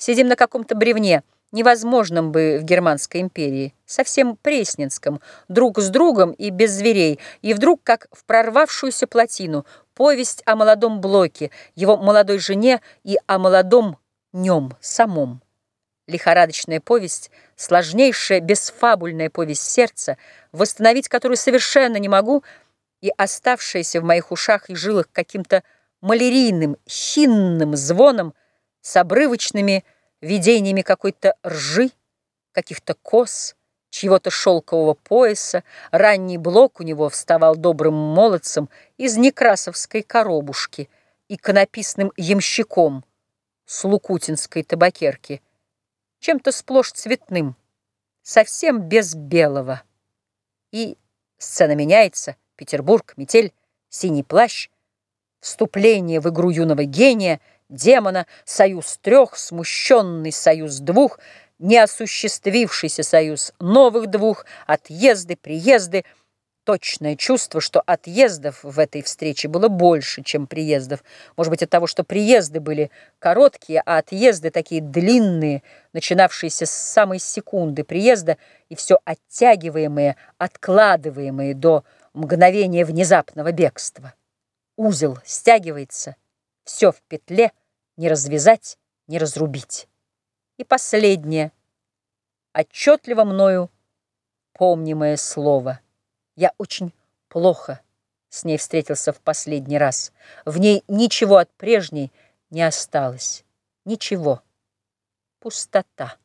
Сидим на каком-то бревне, невозможном бы в Германской империи, совсем пресненском, друг с другом и без зверей, и вдруг, как в прорвавшуюся плотину, повесть о молодом Блоке, его молодой жене и о молодом нем самом. Лихорадочная повесть, сложнейшая, бесфабульная повесть сердца, восстановить которую совершенно не могу, и оставшаяся в моих ушах и жилах каким-то малярийным, хинным звоном, с обрывочными видениями какой-то ржи, каких-то кос, чьего-то шелкового пояса, ранний блок у него вставал добрым молодцем из некрасовской коробушки и конописным ямщиком с лукутинской табакерки, чем-то сплошь цветным, совсем без белого. И сцена меняется, Петербург, метель, синий плащ, вступление в игру юного гения — демона, союз трех, смущенный союз двух, неосуществившийся союз новых двух, отъезды, приезды, точное чувство, что отъездов в этой встрече было больше, чем приездов. Может быть, от того, что приезды были короткие, а отъезды такие длинные, начинавшиеся с самой секунды приезда и все оттягиваемые, откладываемые до мгновения внезапного бегства. Узел стягивается, все в петле, не развязать, не разрубить. И последнее, отчетливо мною помнимое слово. Я очень плохо с ней встретился в последний раз. В ней ничего от прежней не осталось. Ничего. Пустота.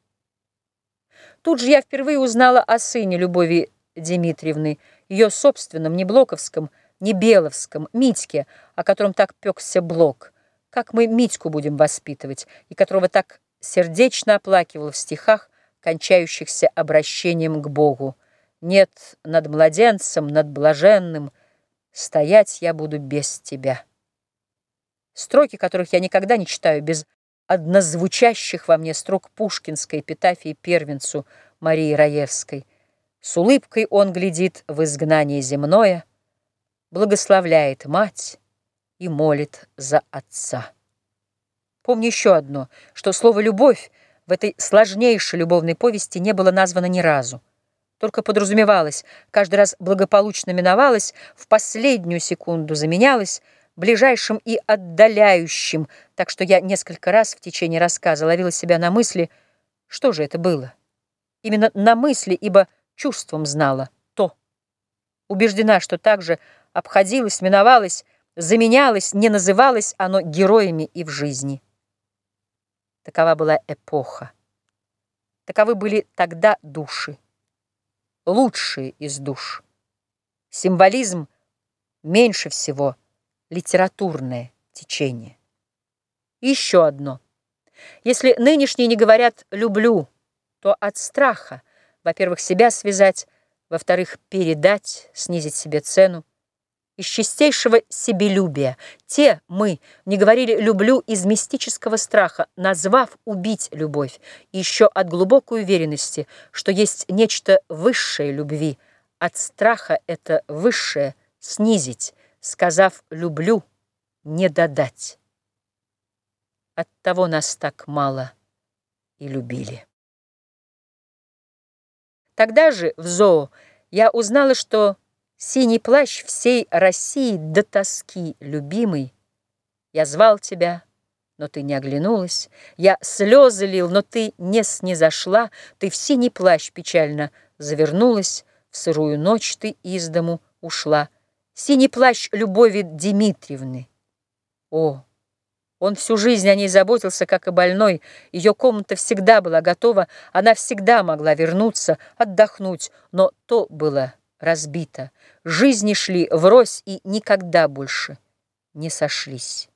Тут же я впервые узнала о сыне Любови Дмитриевны, ее собственном, не Блоковском, не Беловском, Митьке, о котором так пекся Блок как мы Митьку будем воспитывать, и которого так сердечно оплакивал в стихах, кончающихся обращением к Богу. Нет, над младенцем, над блаженным, стоять я буду без тебя. Строки, которых я никогда не читаю без однозвучащих во мне строк пушкинской эпитафии первенцу Марии Раевской. С улыбкой он глядит в изгнание земное, благословляет мать, и молит за отца. Помню еще одно, что слово «любовь» в этой сложнейшей любовной повести не было названо ни разу. Только подразумевалось, каждый раз благополучно миновалось, в последнюю секунду заменялось, ближайшим и отдаляющим, так что я несколько раз в течение рассказа ловила себя на мысли, что же это было. Именно на мысли, ибо чувством знала то. Убеждена, что также обходилось, миновалось, заменялось, не называлось оно героями и в жизни. Такова была эпоха. Таковы были тогда души, лучшие из душ. Символизм меньше всего литературное течение. Еще одно. Если нынешние не говорят «люблю», то от страха, во-первых, себя связать, во-вторых, передать, снизить себе цену, из чистейшего себелюбия. Те мы не говорили «люблю» из мистического страха, назвав «убить любовь», еще от глубокой уверенности, что есть нечто высшее любви, от страха это высшее снизить, сказав «люблю», не додать. Оттого нас так мало и любили. Тогда же в зоо я узнала, что Синий плащ всей России до тоски, любимый. Я звал тебя, но ты не оглянулась. Я слезы лил, но ты не снизошла. Ты в синий плащ печально завернулась. В сырую ночь ты из дому ушла. Синий плащ Любови Дмитриевны. О, он всю жизнь о ней заботился, как и больной. Ее комната всегда была готова. Она всегда могла вернуться, отдохнуть. Но то было разбито. Жизни шли врозь и никогда больше не сошлись.